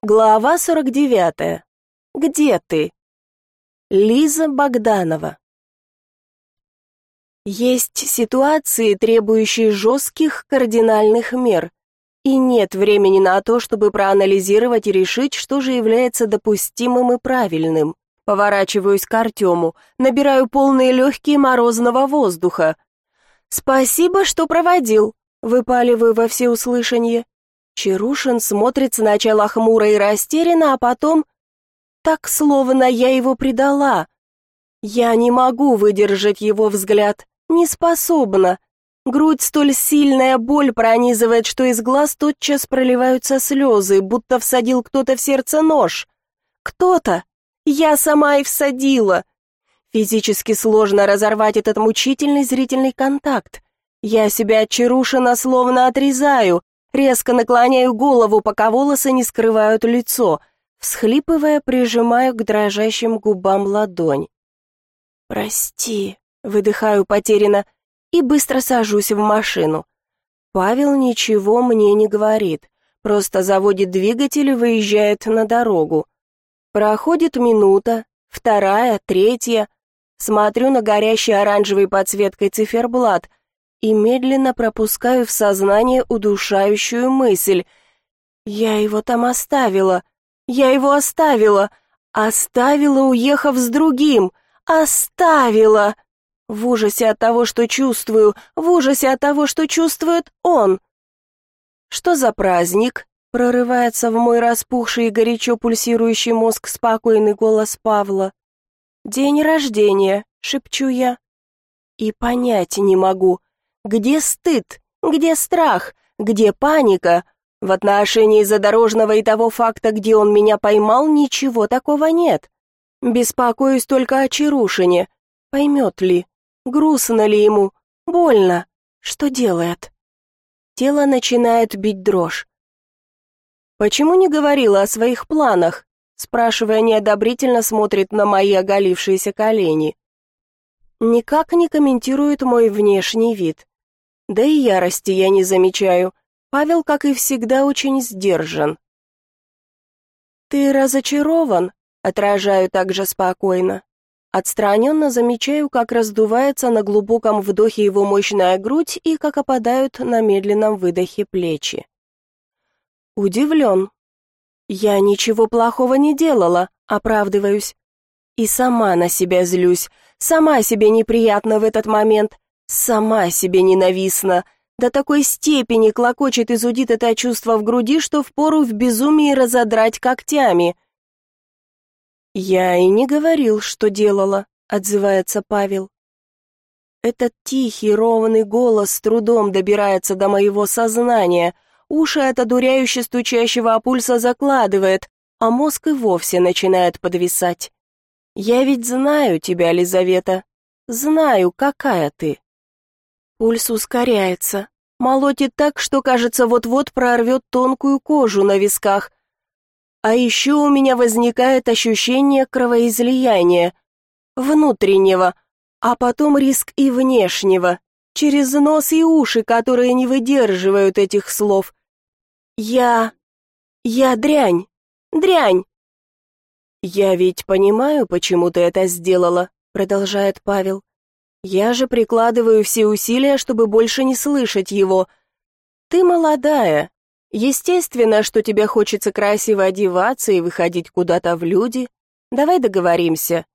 Глава 49. Где ты? Лиза Богданова. Есть ситуации, требующие жестких кардинальных мер, и нет времени на то, чтобы проанализировать и решить, что же является допустимым и правильным. Поворачиваюсь к Артему, набираю полные легкие морозного воздуха. «Спасибо, что проводил», — выпаливаю во всеуслышание. Чарушин смотрит сначала хмуро и растерянно, а потом... Так, словно я его предала. Я не могу выдержать его взгляд, не способна. Грудь столь сильная боль пронизывает, что из глаз тотчас проливаются слезы, будто всадил кто-то в сердце нож. Кто-то. Я сама и всадила. Физически сложно разорвать этот мучительный зрительный контакт. Я себя от Чарушина словно отрезаю, Резко наклоняю голову, пока волосы не скрывают лицо. Всхлипывая, прижимаю к дрожащим губам ладонь. «Прости», — выдыхаю потерянно и быстро сажусь в машину. Павел ничего мне не говорит, просто заводит двигатель и выезжает на дорогу. Проходит минута, вторая, третья. Смотрю на горящий оранжевой подсветкой циферблат, и медленно пропускаю в сознание удушающую мысль. «Я его там оставила! Я его оставила! Оставила, уехав с другим! Оставила!» В ужасе от того, что чувствую, в ужасе от того, что чувствует он. «Что за праздник?» — прорывается в мой распухший и горячо пульсирующий мозг спокойный голос Павла. «День рождения», — шепчу я. И понять не могу, где стыд? Где страх? Где паника? В отношении задорожного и того факта, где он меня поймал, ничего такого нет. Беспокоюсь только о Чарушине. Поймет ли? Грустно ли ему? Больно? Что делает? Тело начинает бить дрожь. «Почему не говорила о своих планах?» спрашивая неодобрительно, смотрит на мои оголившиеся колени. Никак не комментирует мой внешний вид. Да и ярости я не замечаю. Павел, как и всегда, очень сдержан. «Ты разочарован?» — отражаю также спокойно. Отстраненно замечаю, как раздувается на глубоком вдохе его мощная грудь и как опадают на медленном выдохе плечи. Удивлен. Я ничего плохого не делала, оправдываюсь. И сама на себя злюсь, сама себе неприятно в этот момент, Сама себе ненавистна. До такой степени клокочет и зудит это чувство в груди, что впору в безумии разодрать когтями. «Я и не говорил, что делала», — отзывается Павел. Этот тихий, ровный голос с трудом добирается до моего сознания, уши от одуряюще стучащего пульса закладывает, а мозг и вовсе начинает подвисать. «Я ведь знаю тебя, Лизавета, знаю, какая ты». Пульс ускоряется, молотит так, что, кажется, вот-вот прорвет тонкую кожу на висках. А еще у меня возникает ощущение кровоизлияния, внутреннего, а потом риск и внешнего, через нос и уши, которые не выдерживают этих слов. Я... я дрянь, дрянь. «Я ведь понимаю, почему ты это сделала», — продолжает Павел. Я же прикладываю все усилия, чтобы больше не слышать его. Ты молодая. Естественно, что тебе хочется красиво одеваться и выходить куда-то в люди. Давай договоримся.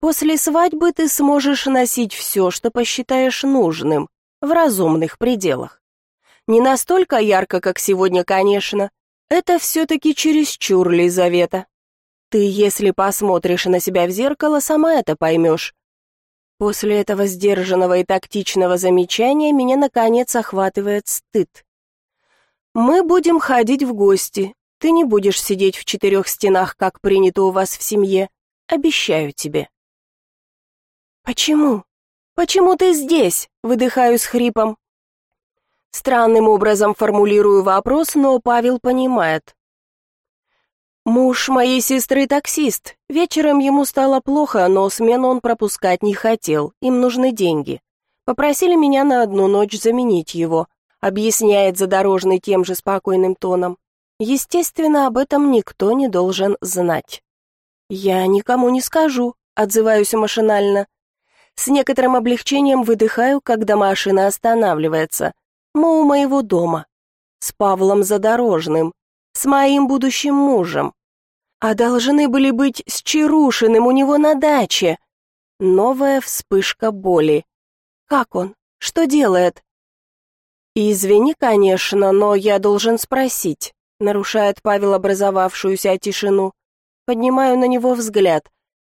После свадьбы ты сможешь носить все, что посчитаешь нужным, в разумных пределах. Не настолько ярко, как сегодня, конечно. Это все-таки чересчур, Лизавета. Ты, если посмотришь на себя в зеркало, сама это поймешь. После этого сдержанного и тактичного замечания меня наконец охватывает стыд. Мы будем ходить в гости. Ты не будешь сидеть в четырех стенах, как принято у вас в семье. Обещаю тебе. Почему? Почему ты здесь? Выдыхаю с хрипом. Странным образом формулирую вопрос, но Павел понимает. Муж моей сестры таксист. Вечером ему стало плохо, но смену он пропускать не хотел. Им нужны деньги. Попросили меня на одну ночь заменить его, объясняет задорожный тем же спокойным тоном. Естественно, об этом никто не должен знать. «Я никому не скажу», — отзываюсь машинально. С некоторым облегчением выдыхаю, когда машина останавливается. Мы у моего дома. С Павлом Задорожным. С моим будущим мужем. А должны были быть с Чарушиным у него на даче. Новая вспышка боли. Как он? Что делает? Извини, конечно, но я должен спросить. Нарушает Павел образовавшуюся тишину. Поднимаю на него взгляд.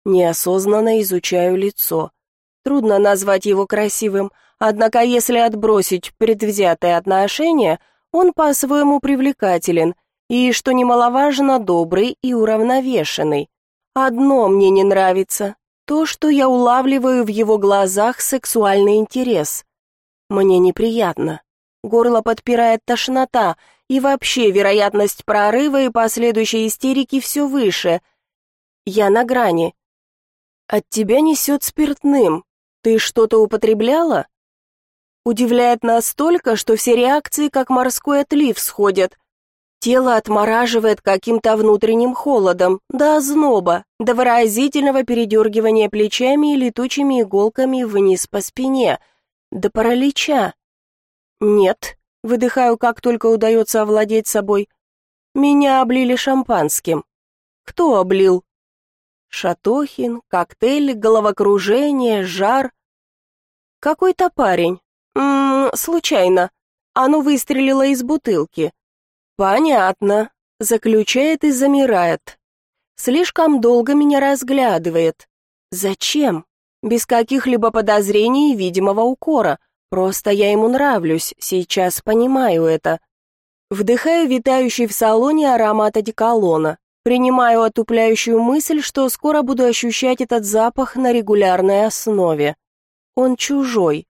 Неосознанно изучаю лицо. Трудно назвать его красивым, однако если отбросить предвзятое отношение, он по-своему привлекателен и, что немаловажно, добрый и уравновешенный. Одно мне не нравится — то, что я улавливаю в его глазах сексуальный интерес. Мне неприятно. Горло подпирает тошнота, и вообще вероятность прорыва и последующей истерики все выше. Я на грани. От тебя несет спиртным, «Ты что-то употребляла?» Удивляет настолько, что все реакции как морской отлив сходят. Тело отмораживает каким-то внутренним холодом, до озноба, до выразительного передергивания плечами и летучими иголками вниз по спине, до паралича. «Нет», — выдыхаю, как только удается овладеть собой. «Меня облили шампанским». «Кто облил?» Шатохин, коктейль, головокружение, жар. Какой-то парень. Ммм, случайно. Оно выстрелило из бутылки. Понятно. Заключает и замирает. Слишком долго меня разглядывает. Зачем? Без каких-либо подозрений и видимого укора. Просто я ему нравлюсь, сейчас понимаю это. Вдыхаю витающий в салоне аромат одеколона. Принимаю отупляющую мысль, что скоро буду ощущать этот запах на регулярной основе. Он чужой.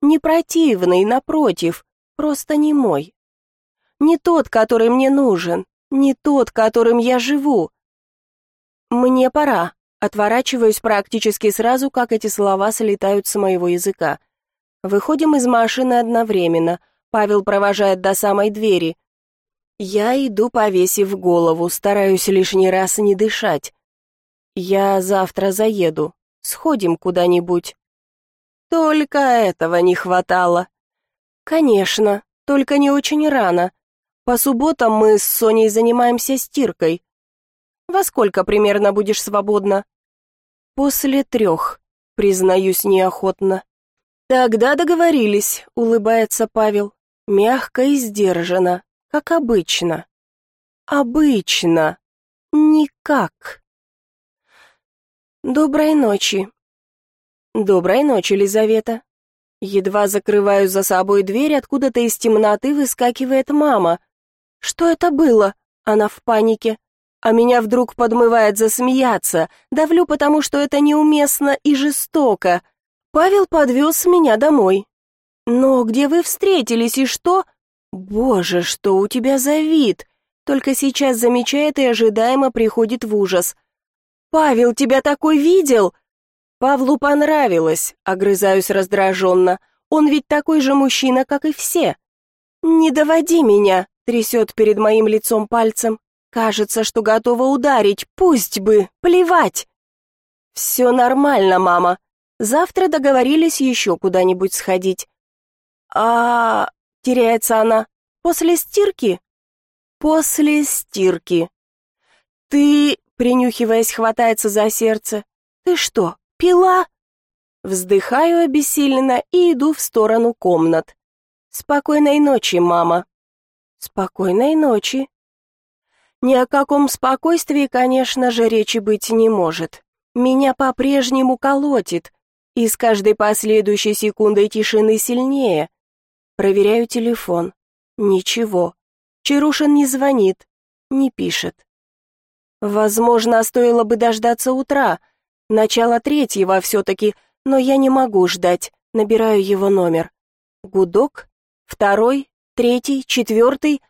Не противный, напротив, просто не мой. Не тот, который мне нужен, не тот, которым я живу. Мне пора. Отворачиваюсь практически сразу, как эти слова слетают с моего языка. Выходим из машины одновременно. Павел провожает до самой двери. Я иду, повесив голову, стараюсь лишний раз не дышать. Я завтра заеду. Сходим куда-нибудь. Только этого не хватало. Конечно, только не очень рано. По субботам мы с Соней занимаемся стиркой. Во сколько примерно будешь свободна? После трех, признаюсь неохотно. Тогда договорились, улыбается Павел. Мягко и сдержанно, как обычно. Обычно. Никак. Доброй ночи. Доброй ночи, Лизавета. Едва закрываю за собой дверь, откуда-то из темноты выскакивает мама. Что это было? Она в панике. А меня вдруг подмывает засмеяться. Давлю, потому что это неуместно и жестоко. Павел подвез меня домой. Но где вы встретились и что? «Боже, что у тебя за вид!» Только сейчас замечает и ожидаемо приходит в ужас. «Павел тебя такой видел?» «Павлу понравилось», — огрызаюсь раздраженно. «Он ведь такой же мужчина, как и все». «Не доводи меня», — трясет перед моим лицом пальцем. «Кажется, что готова ударить, пусть бы, плевать». «Все нормально, мама. Завтра договорились еще куда-нибудь сходить». «А...» Теряется она. После стирки? После стирки. Ты, принюхиваясь, хватается за сердце. Ты что, пила? Вздыхаю обессиленно и иду в сторону комнат. Спокойной ночи, мама. Спокойной ночи. Ни о каком спокойствии, конечно же, речи быть не может. Меня по-прежнему колотит, и с каждой последующей секундой тишины сильнее. Проверяю телефон. Ничего. Чарушин не звонит, не пишет. Возможно, стоило бы дождаться утра, начало третьего все-таки, но я не могу ждать, набираю его номер. Гудок, второй, третий, четвертый.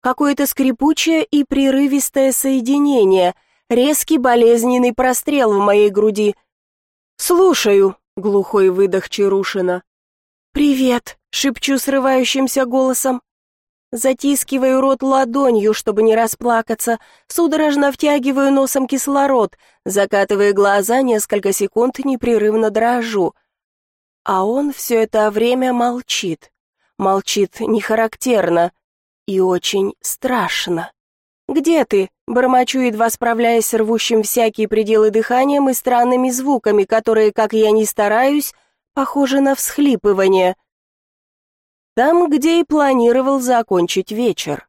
Какое-то скрипучее и прерывистое соединение, резкий болезненный прострел в моей груди. «Слушаю», — глухой выдох Чарушина. «Привет», — шепчу срывающимся голосом. Затискиваю рот ладонью, чтобы не расплакаться, судорожно втягиваю носом кислород, закатывая глаза, несколько секунд непрерывно дрожу. А он все это время молчит. Молчит нехарактерно и очень страшно. «Где ты?» — бормочу, едва справляясь с рвущим всякие пределы дыханием и странными звуками, которые, как я ни стараюсь, похожи на всхлипывание. Там, где и планировал закончить вечер.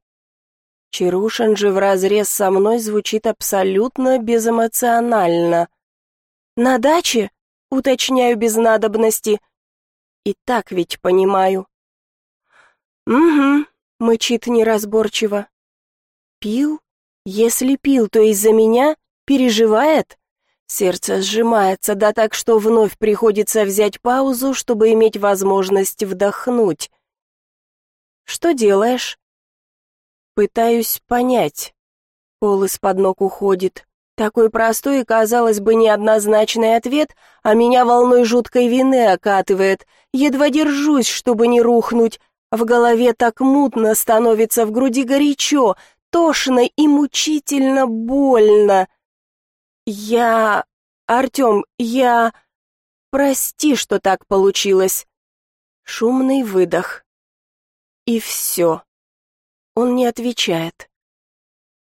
Чарушин же вразрез со мной звучит абсолютно безэмоционально. «На даче?» — уточняю без надобности. И так ведь понимаю. «Угу», — мычит неразборчиво. Пил? Если пил, то из-за меня? Переживает? Сердце сжимается, да так, что вновь приходится взять паузу, чтобы иметь возможность вдохнуть. Что делаешь? Пытаюсь понять. Пол из-под ног уходит. Такой простой и, казалось бы, неоднозначный ответ, а меня волной жуткой вины окатывает. Едва держусь, чтобы не рухнуть. В голове так мутно становится, в груди горячо, тошно и мучительно больно. Я... Артем, я... Прости, что так получилось. Шумный выдох. И все. Он не отвечает.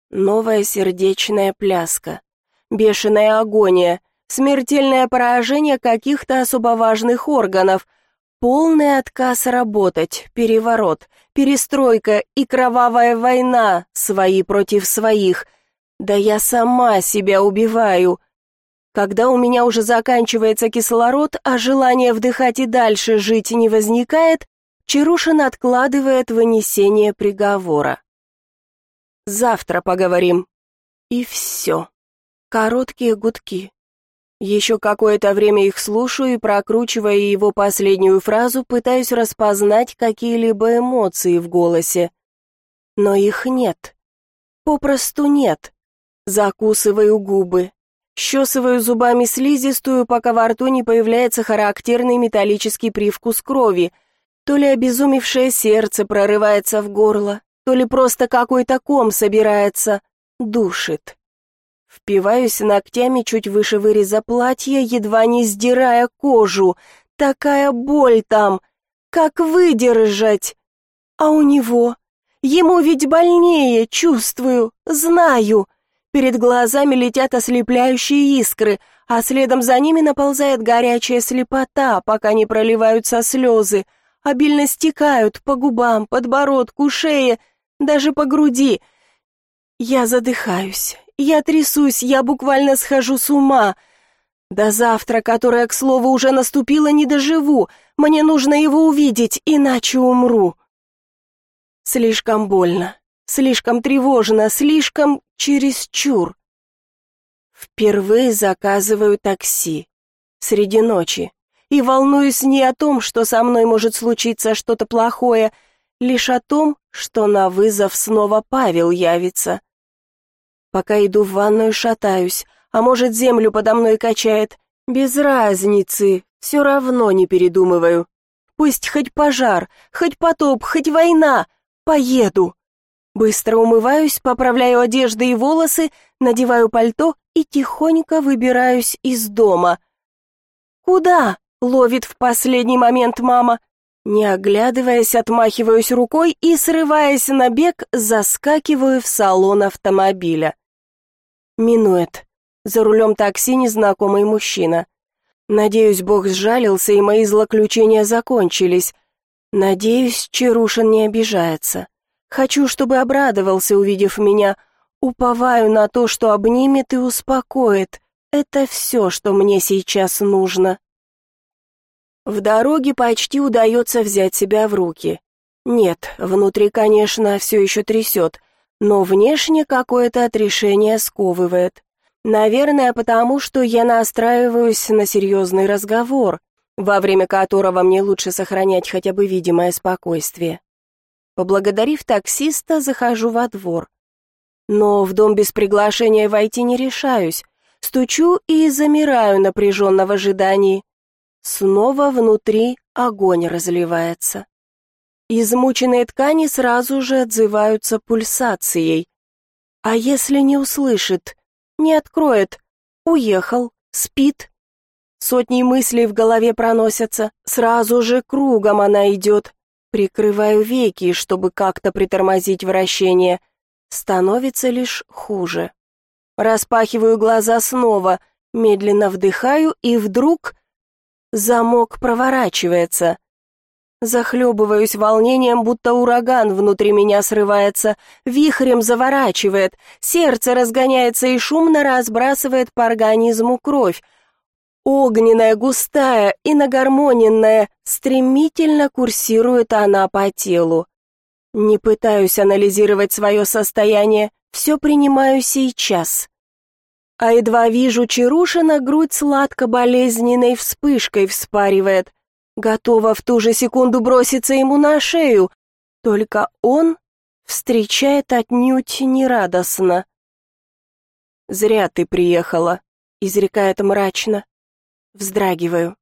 Новая сердечная пляска. Бешеная агония. Смертельное поражение каких-то особо важных органов — Полный отказ работать, переворот, перестройка и кровавая война, свои против своих. Да я сама себя убиваю. Когда у меня уже заканчивается кислород, а желание вдыхать и дальше жить не возникает, Чарушин откладывает вынесение приговора. Завтра поговорим. И все. Короткие гудки. Еще какое-то время их слушаю и, прокручивая его последнюю фразу, пытаюсь распознать какие-либо эмоции в голосе. Но их нет. Попросту нет. Закусываю губы. Щесываю зубами слизистую, пока во рту не появляется характерный металлический привкус крови. То ли обезумевшее сердце прорывается в горло, то ли просто какой-то ком собирается. Душит. Впиваюсь ногтями чуть выше выреза платья, едва не сдирая кожу. Такая боль там! Как выдержать? А у него? Ему ведь больнее, чувствую, знаю. Перед глазами летят ослепляющие искры, а следом за ними наползает горячая слепота, пока не проливаются слезы. Обильно стекают по губам, подбородку, шее, даже по груди. Я задыхаюсь, я трясусь, я буквально схожу с ума. До завтра, которое, к слову, уже наступило, не доживу. Мне нужно его увидеть, иначе умру. Слишком больно, слишком тревожно, слишком чересчур. Впервые заказываю такси. Среди ночи. И волнуюсь не о том, что со мной может случиться что-то плохое, лишь о том, что на вызов снова Павел явится. Пока иду в ванную, шатаюсь, а может, землю подо мной качает. Без разницы, все равно не передумываю. Пусть хоть пожар, хоть потоп, хоть война, поеду. Быстро умываюсь, поправляю одежды и волосы, надеваю пальто и тихонько выбираюсь из дома. «Куда?» — ловит в последний момент мама. Не оглядываясь, отмахиваюсь рукой и, срываясь на бег, заскакиваю в салон автомобиля. Минует. За рулем такси незнакомый мужчина. Надеюсь, Бог сжалился, и мои злоключения закончились. Надеюсь, Чарушин не обижается. Хочу, чтобы обрадовался, увидев меня. Уповаю на то, что обнимет и успокоит. Это все, что мне сейчас нужно. В дороге почти удается взять себя в руки. Нет, внутри, конечно, все еще трясет но внешне какое-то отрешение сковывает. Наверное, потому что я настраиваюсь на серьезный разговор, во время которого мне лучше сохранять хотя бы видимое спокойствие. Поблагодарив таксиста, захожу во двор. Но в дом без приглашения войти не решаюсь. Стучу и замираю напряженно в ожидании. Снова внутри огонь разливается. Измученные ткани сразу же отзываются пульсацией. А если не услышит, не откроет, уехал, спит? Сотни мыслей в голове проносятся, сразу же кругом она идет. Прикрываю веки, чтобы как-то притормозить вращение. Становится лишь хуже. Распахиваю глаза снова, медленно вдыхаю, и вдруг замок проворачивается. Захлебываюсь волнением, будто ураган внутри меня срывается, вихрем заворачивает, сердце разгоняется и шумно разбрасывает по организму кровь. Огненная, густая и нагармоненная, стремительно курсирует она по телу. Не пытаюсь анализировать свое состояние, все принимаю сейчас. А едва вижу Чарушина, грудь сладко-болезненной вспышкой вспаривает. Готова в ту же секунду броситься ему на шею, только он встречает отнюдь нерадостно. «Зря ты приехала», — изрекает мрачно. Вздрагиваю.